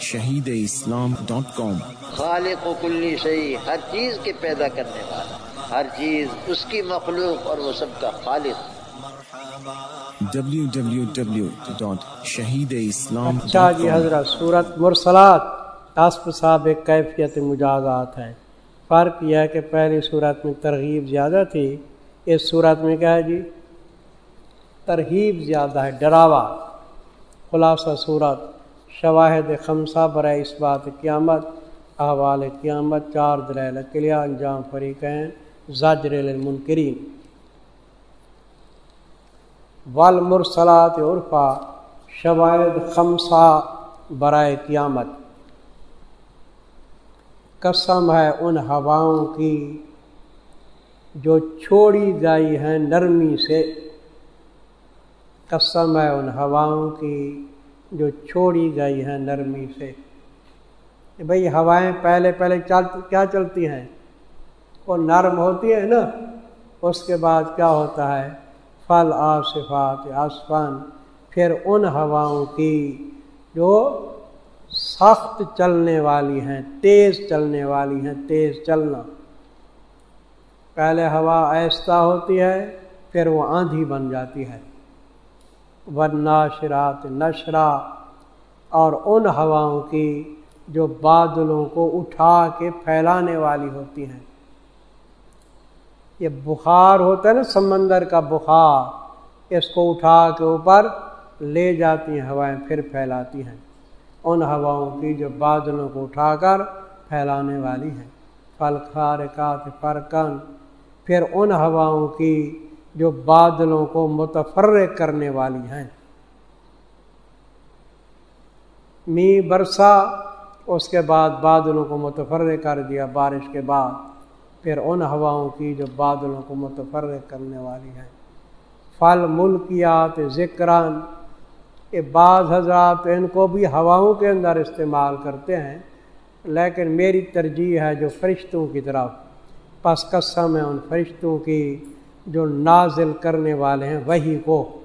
شہید اسلام ڈاٹ کام۔ خالق و کلی شہی ہر چیز کے پیدا کرنے والا ہر چیز اس کی مخلوق اور وہ سب کا خالق۔ شہید اسلام اچھا جی حضرت صورت مرسلات کاسپ صاحب ایک کیفیت مجازات ہے فرق یہ ہے کہ پہلی صورت میں ترغیب زیادہ تھی اس صورت میں کیا ہے جی؟ ترغیب زیادہ ہے ڈراوا۔ خلاصہ صورت شواہد خمسہ برائے اس بات قیامت، احوال قیامت، چار دلیل قلعہ انجام فریقین زاجر المنکرین والمرسلات عرفا، شواہد خمسہ برائے قیامت۔ قسم ہے ان ہواؤں کی جو چھوڑی گئی ہیں نرمی سے۔ قسم ہے ان ہواؤں کی جو چھوڑی گئی ہیں نرمی سے۔ بھئی ہوائیں پہلے پہلے چل، کیا چلتی ہیں؟ وہ نرم ہوتی ہے نا، اس کے بعد کیا ہوتا ہے؟ پھل آصفات آسفان پھر ان ہواؤں کی جو سخت چلنے والی ہیں، تیز چلنے والی ہیں، تیز چلنا۔ پہلے ہوا آہستہ ہوتی ہے، پھر وہ آندھی بن جاتی ہے۔ ورناشرات نشرا، اور ان ہواؤں کی جو بادلوں کو اٹھا کے پھیلانے والی ہوتی ہیں۔ یہ بخار ہوتا ہے نا، سمندر کا بخار، اس کو اٹھا کے اوپر لے جاتی ہیں ہوائیں، پھر پھیلاتی ہیں۔ ان ہواؤں کی جو بادلوں کو اٹھا کر پھیلانے والی ہیں۔ پھل خارکات فرقن پھر ان ہواؤں کی جو بادلوں کو متفرق کرنے والی ہیں۔ می برسا، اس کے بعد بادلوں کو متفرق کر دیا۔ بارش کے بعد، پھر ان ہواؤں کی جو بادلوں کو متفرق کرنے والی ہیں۔ پھل ملکیات ذکران، یہ بعض حضرات ان کو بھی ہواؤں کے اندر استعمال کرتے ہیں، لیکن میری ترجیح ہے جو فرشتوں کی طرف، پس قسم ہے ان فرشتوں کی۔ جو نازل کرنے والے ہیں، وہی کو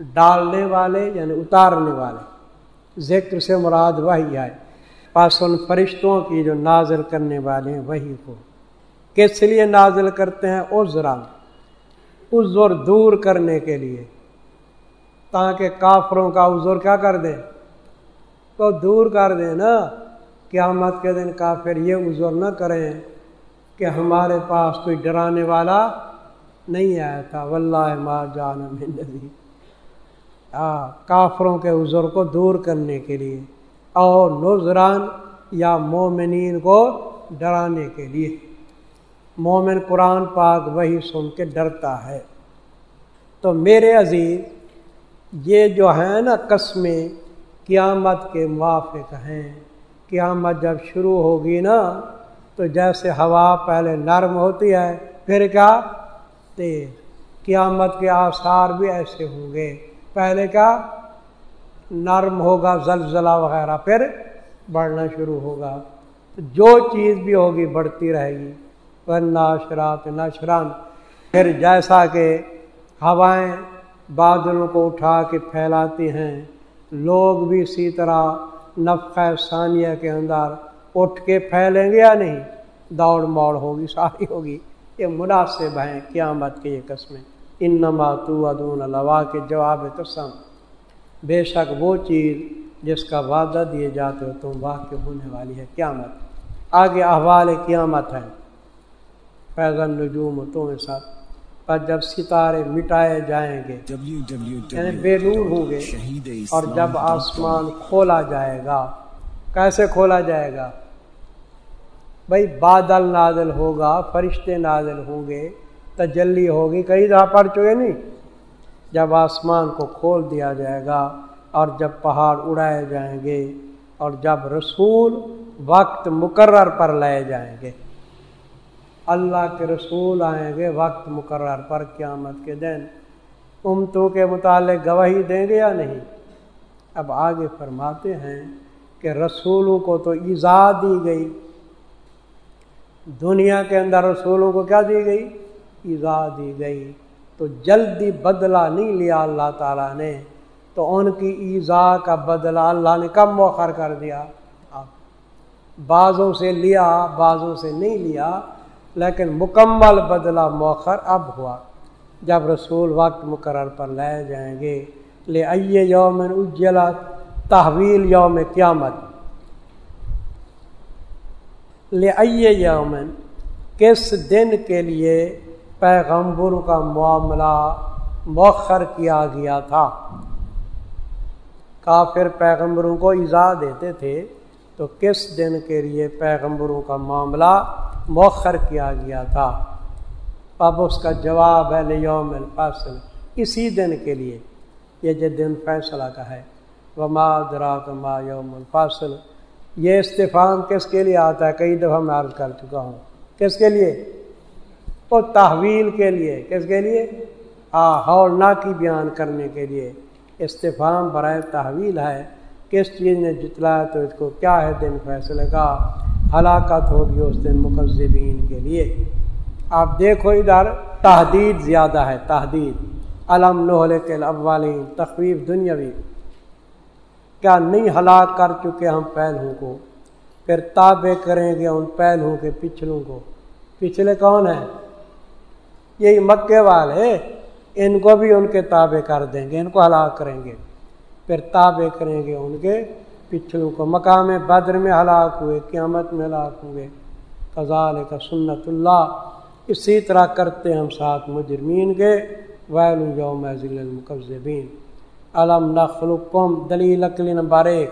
ڈالنے والے یعنی اتارنے والے۔ ذکر سے مراد وہی ہے۔ پس ان فرشتوں کی جو نازل کرنے والے ہیں، وہی کو۔ کس لیے نازل کرتے ہیں؟ عذرا۔ عذر دور کرنے کے لیے۔ تاکہ کافروں کا عذر کیا کر دیں؟ تو دور کر دیں نا۔ قیامت کے دن کافر یہ عذر نہ کریں کہ ہمارے پاس کوئی ڈرانے والا نہیں آیا تھا واللہ ما جان نبی۔ کافروں کے عذر کو دور کرنے کے لیے اور نذران یا مومنین کو ڈرانے کے لیے۔ مومن قرآن پاک وہی سن کے ڈرتا ہے۔ تو میرے عزیز، یہ جو ہیں نا قسمیں قیامت کے موافق ہیں، قیامت جب شروع ہوگی نا، تو جیسے ہوا پہلے نرم ہوتی ہے، پھر کیا؟ تیز قیامت کے آثار بھی ایسے ہوں گے۔ پہلے کیا؟ نرم ہوگا، زلزلہ وغیرہ، پھر بڑھنا شروع ہوگا۔ جو چیز بھی ہوگی بڑھتی رہے گی۔ ناشرات نشران پھر جیسا کہ ہوائیں بادلوں کو اٹھا کے پھیلاتی ہیں، لوگ بھی اسی طرح نفع ثانیہ کے اندر اٹھ کے پھیلیں گے یا نہیں؟ دوڑ موڑ ہوگی ساری ہوگی۔ یہ مناسب ہیں قیامت کے یہ قسمیں۔ ان نما تو ادون لوا کے جواب قسم بے شک وہ چیز جس کا وعدہ دیے جاتے ہو تم واقع ہونے والی ہے قیامت۔ آگے احوال قیامت ہے پیغل نجوم تم ساتھ پر جب ستارے مٹائے جائیں گے یعنی بے نور ہوں گے، اور جب آسمان کھولا جائے گا۔ کیسے کھولا جائے گا؟ بھائی بادل نازل ہوگا، فرشتے نازل ہوں گے، تجلی ہوگی کئی دفعہ پڑ چکے نہیں؟ جب آسمان کو کھول دیا جائے گا اور جب پہاڑ اڑائے جائیں گے اور جب رسول وقت مقرر پر لائے جائیں گے۔ اللہ کے رسول آئیں گے وقت مقرر پر قیامت کے دن۔ امتوں کے متعلق گواہی دیں گے یا نہیں؟ اب آگے فرماتے ہیں کہ رسولوں کو تو ایزا دی گئی۔ دنیا کے اندر رسولوں کو کیا دی گئی؟ ایزا دی گئی۔ تو جلدی بدلہ نہیں لیا اللہ تعالیٰ نے۔ تو ان کی ایزا کا بدلہ اللہ نے کب موخر کر دیا؟ بعضوں سے لیا، بعضوں سے نہیں لیا، لیکن مکمل بدلہ موخر اب ہوا۔ جب رسول وقت مقرر پر لے جائیں گے۔ لے آئیے یومن اجلا تحویل یوم قیامت۔ لے آئیے یومن کس دن کے لیے پیغمبر کا معاملہ مؤخر کیا گیا تھا؟ کافر پیغمبروں کو ایزا دیتے تھے، تو کس دن کے لیے پیغمبروں کا معاملہ مؤخر کیا گیا تھا؟ اب اس کا جواب ہے لیوم الفاصل اسی دن کے لیے۔ یہ جو دن فیصلہ کا ہے۔ وما درا ما یوم الفاصل یہ استفام کس کے لیے آتا ہے؟ کئی دفعہ میں عرض کر چکا ہوں۔ کس کے لیے؟ وہ تحویل کے لیے۔ کس کے لیے؟ ہاں کی بیان کرنے کے لیے۔ استفام برائے تحویل ہے۔ کس چیز نے جتلایا تو اس کو کیا ہے؟ دن فیصلے کا۔ ہلاکت ہوگی اس دن مقزبین کے لیے۔ آپ دیکھو ادھر، تحدید زیادہ ہے۔ تحدید۔ علم نحل کے تخویف دنیاوی۔ کیا نہیں ہلاک کر چکے ہم پہلوں کو؟ پھر تابع کریں گے ان پہلوں کے پچھلوں کو۔ پچھلے کون ہیں؟ یہی مکے والے۔ ان کو بھی ان کے تابع کر دیں گے، ان کو ہلاک کریں گے۔ پھر تابع کریں گے ان کے پچھلوں کو۔ مقام بدر میں ہلاک ہوئے، قیامت میں ہلاک ہوئے قزال کا سنت اللہ۔ اسی طرح کرتے ہم ساتھ مجرمین کے۔ ویل یوم ذیل المقبین علم نخلقم دلیل اکلی نمبر ایک۔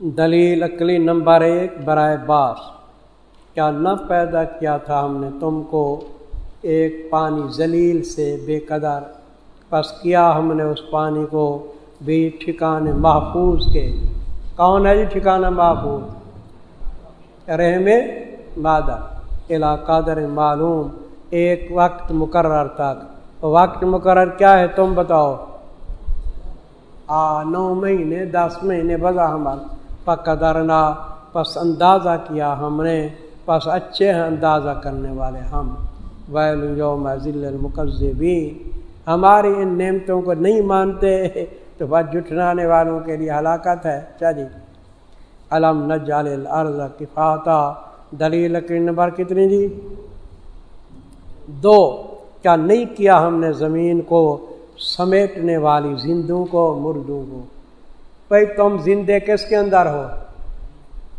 دلیل اکلی نمبر ایک برائے باس۔ کیا نہ پیدا کیا تھا ہم نے تم کو، ایک پانی ذلیل سے بے قدر۔ پس کیا ہم نے اس پانی کو بھی ٹھکانے محفوظ کے؟ کون ہے جی ٹھکانا محفوظ؟ رحم مادہ علاقہ در معلوم۔ ایک وقت مقرر تک۔ وقت مقرر کیا ہے تم بتاؤ۔ آ، نو مہینے، دس مہینے بزا ہمار۔ پکرنا پس اندازہ کیا ہم نے، پس اچھے ہیں اندازہ کرنے والے ہم۔ ویل یوم ذل المقذبین ہماری ان نعمتوں کو نہیں مانتے، تو بس جٹھنانے والوں کے لیے ہلاکت ہے۔ چا جی۔ علم نجال الارض کفاتا۔ دلیل نمبر کتنی جی؟ دو۔ کیا نہیں کیا ہم نے زمین کو؟ سمیٹنے والی زندوں کو، مردوں کو۔ بھائی تم زندے کس کے اندر ہو؟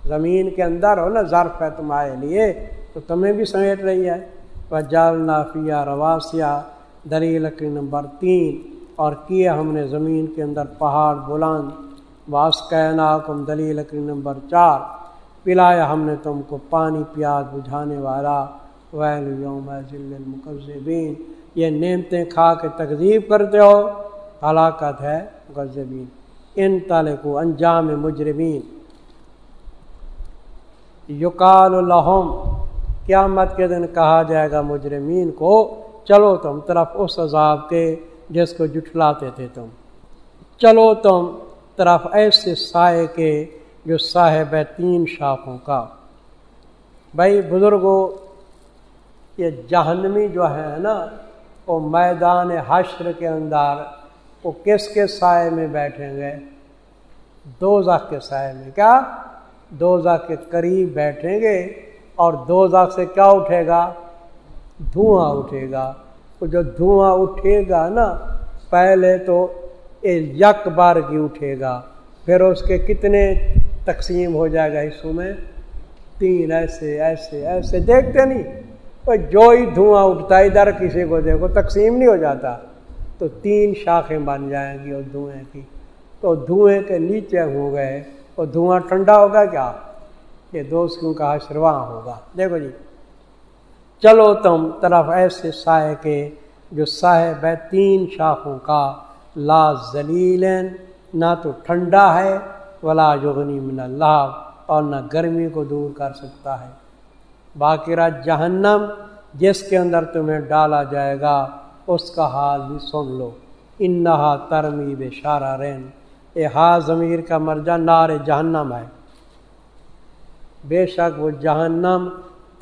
زمین کے اندر ہو نا ظرف ہے تمہارے لیے، تو تمہیں بھی سمیٹ رہی ہے۔ جال نافیہ رواسیہ دری لکڑی نمبر تین۔ اور کیے ہم نے زمین کے اندر پہاڑ بلند۔ واس کم دلی لکڑی نمبر چار۔ پلایا ہم نے تم کو پانی پیاز بجھانے والا۔ ویل یوم المقذبین یہ نعمتیں کھا کے تقزیب کرتے ہو، ہلاکت ہے مقذبین۔ ان تالے کو انجام مجرمین۔ یقال الحم قیامت کے دن کہا جائے گا مجرمین کو، چلو تم طرف اس عذاب کے جس کو جٹلاتے تھے تم۔ چلو تم طرف ایسے سائے کے جو صاحب ہے تین شاخوں کا۔ بھائی بزرگوں یہ جہنمی جو ہے نا وہ میدان حشر کے اندر وہ کس کے سائے میں بیٹھیں گے؟ دو کے سائے میں۔ کیا؟ دو کے قریب بیٹھیں گے اور دو سے کیا اٹھے گا؟ دھواں اٹھے گا۔ وہ جو دھواں اٹھے گا نا، پہلے تو یک بار کی اٹھے گا، پھر اس کے کتنے تقسیم ہو جائے گا حصوں میں؟ تین ایسے ایسے ایسے۔ دیکھتے نہیں۔ جو ہی دھواں اٹھتا ہے، ادھر کسی کو دیکھو، تقسیم نہیں ہو جاتا۔ تو تین شاخیں بن جائیں گی اس دھوئیں کی۔ تو دھوئیں کے نیچے ہو گئے وہ دھواں ٹھنڈا ہوگا کیا؟ یہ دوستوں کا حشرواں ہوگا۔ دیکھو جی چلو تم طرف ایسے سائے کے، جو صاحب ہے تین شاخوں کا، لا ذلیل نہ تو ٹھنڈا ہے، ولا یغنی من اللہ، اور نہ گرمی کو دور کر سکتا ہے۔ باقی رات جہنم، جس کے اندر تمہیں ڈالا جائے گا، اس کا حال بھی سن لو۔ انہا ترمی بے شارہ رین۔ اے ہا ضمیر کا مرجع نار جہنم ہے۔ بے شک وہ جہنم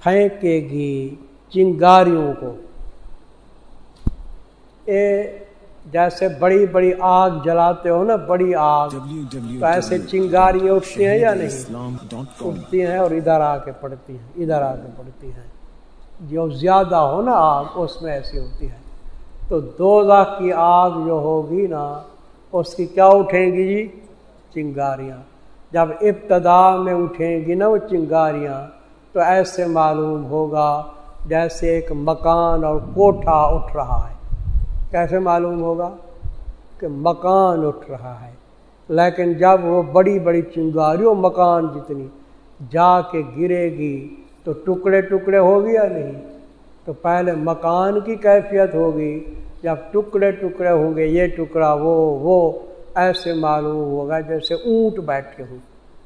پھینکے گی چنگاریوں کو۔ اے جیسے بڑی بڑی آگ جلاتے ہو نا بڑی آگ۔ تو ایسے چنگاریاں اٹھتی ہیں یا نہیں؟ اٹھتی ہیں اور ادھر آ کے پڑتی ہیں ادھر آ کے پڑتی ہیں۔ جو زیادہ ہو نا آگ اس میں ایسی ہوتی ہے۔ تو دو کی آگ جو ہوگی نا اس کی کیا اٹھیں گی جی؟ چنگاریاں۔ جب ابتدا میں اٹھیں گی نا وہ چنگاریاں تو ایسے معلوم ہوگا جیسے ایک مکان اور کوٹھا اٹھ رہا ہے۔ کیسے معلوم ہوگا کہ مکان اٹھ رہا ہے۔ لیکن جب وہ بڑی بڑی چنگاری وہ مکان جتنی جا کے گرے گی، تو ٹکڑے ٹکڑے ہوگی یا نہیں، تو پہلے مکان کی کیفیت ہوگی۔ جب ٹکڑے ٹکڑے ہوں گے، یہ ٹکڑا، وہ وہ، ایسے معلوم ہوگا جیسے اونٹ بیٹھے ہوں۔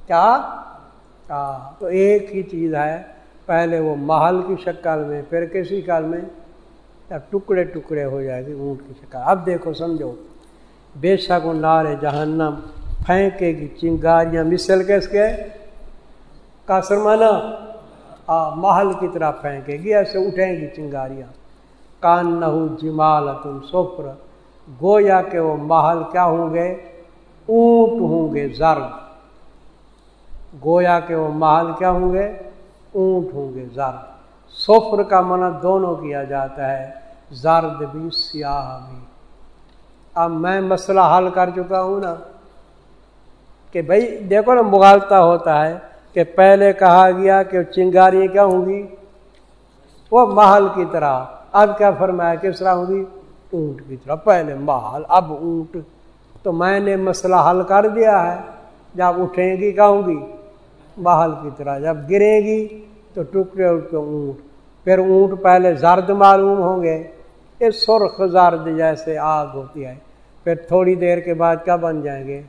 کیا؟ ہاں، تو ایک ہی چیز ہے۔ پہلے وہ محل کی شکل میں، پھر کسی کال میں ٹکڑے ٹکڑے ہو جائے گی، اونٹ کی شکل۔ اب دیکھو، سمجھو۔ بے شک و جہنم پھینکے گی۔ چنگاریاں مسل کے؟ اس کے کاسرمانا محل کی طرح پھینکے گی، ایسے اٹھیں گی چنگاریاں۔ کان نہ جمال تم سفر گویا کہ وہ محل کیا ہوں گے؟ اونٹ ہوں گے، زرد۔ گویا کہ وہ محل کیا ہوں گے؟ اونٹ ہوں گے، زرد۔ سفر کا منع دونوں کیا جاتا ہے۔ زرد بھی سیاہ بھی۔ اب میں مسئلہ حل کر چکا ہوں نا کہ بھائی دیکھو نا مغالتا ہوتا ہے کہ پہلے کہا گیا کہ چنگاری کیا ہوں گی؟ وہ محل کی طرح۔ اب کیا فرمایا کس طرح ہوں گی؟ اونٹ کی طرح۔ پہلے محل، اب اونٹ۔ تو میں نے مسئلہ حل کر دیا ہے۔ جب اٹھیں گی کہوں گی؟ محل کی طرح۔ جب گرے گی تو ٹکڑے اٹھ کے اونٹ۔ پھر اونٹ پہلے زرد معلوم ہوں گے۔ یہ سرخ زرد جیسے آگ ہوتی ہے۔ پھر تھوڑی دیر کے بعد کیا بن جائیں گے؟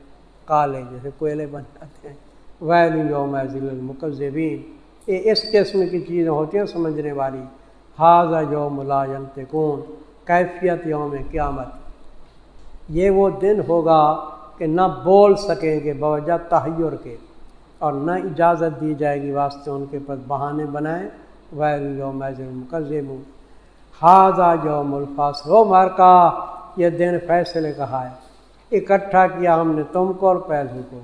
کالے جیسے کوئلے بن جاتے ہیں۔ ویل یوم المقزبین یہ اس قسم کی چیزیں ہوتی ہیں سمجھنے والی۔ حاضہ جو ملازم تکون کیفیت یوم قیامت۔ یہ وہ دن ہوگا کہ نہ بول سکیں گے باوجہ تحیر کے اور نہ اجازت دی جائے گی واسطے ان کے پاس بہانے بنائیں۔ ویل یوم مقزم حاضہ جو ملفاس ہو مار کا یہ دن فیصلے کہا ہے۔ اکٹھا کیا ہم نے تم کو اور پہلو کو۔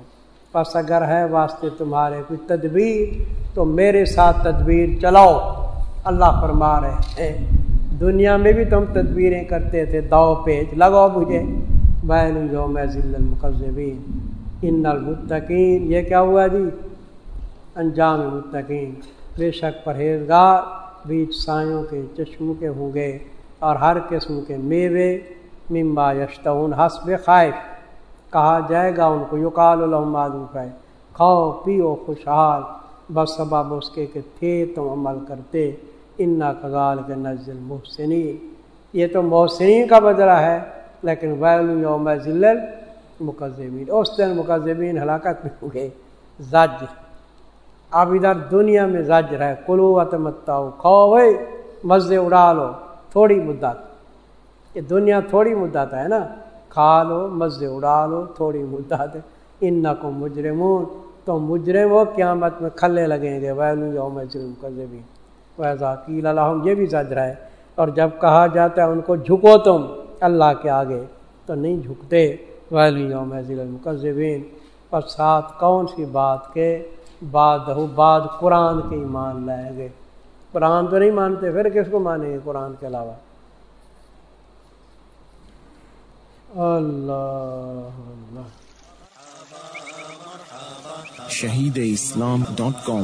بس اگر ہے واسطے تمہارے کوئی تدبیر، تو میرے ساتھ تدبیر چلاؤ۔ اللہ فرما رہے ہیں۔ دنیا میں بھی تم تدبیریں کرتے تھے، داؤ پیج لگاؤ مجھے۔ بین جو میں ذل المقزبین ان المتقین، یہ کیا ہوا جی؟ انجام متقین بے شک پرہیزگار۔ بیچ سایوں کے چشموں کے ہوں گے اور ہر قسم کے میوے ممبا یشتون حسب خائف کہا جائے گا ان کو، یقال معروف ہے کھاؤ، پیو، خوشحال۔ بس سبب اس کے کہ تھے تم عمل کرتے، انا کغال کے نزل محسنین یہ تو محسنین کا بدلہ ہے، لیکن ویل یوم ذلل مقزمین اس دن مقزمین ہلاکت میں ہوئے زج اب ادھر دنیا میں زج رہے کلو متاؤ کھاؤ بھائی مزے اڑا لو، تھوڑی مدت۔ یہ دنیا تھوڑی مدت ہے نا۔ کھا لو مزے اڑا لو، تھوڑی مدت۔ ان کو مجرمون۔ تو مجرم ہو قیامت میں کھلے لگیں گے۔ ویلو یوم مقزمین ویسا کیل الحم یہ بھی زج رہا ہے۔ اور جب کہا جاتا ہے ان کو جھکو تم اللہ کے آگے، تو نہیں جھکتے۔ ویلی یوم المقذبین اور ساتھ کون سی بات کے؟ بعد بعد قرآن کے ایمان لائیں گے قرآن تو نہیں مانتے، پھر کس کو مانیں گے قرآن کے علاوہ؟ اللہ اللہ۔ شہید اسلام ڈاٹ کام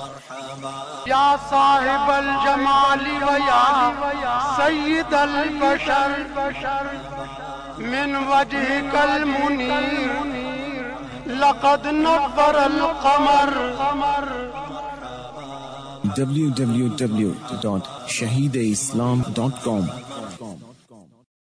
یا صاحب الجمال و یا سید البشر، من وجه کل منیر لقد نبر القمر۔ www.shahideislam.com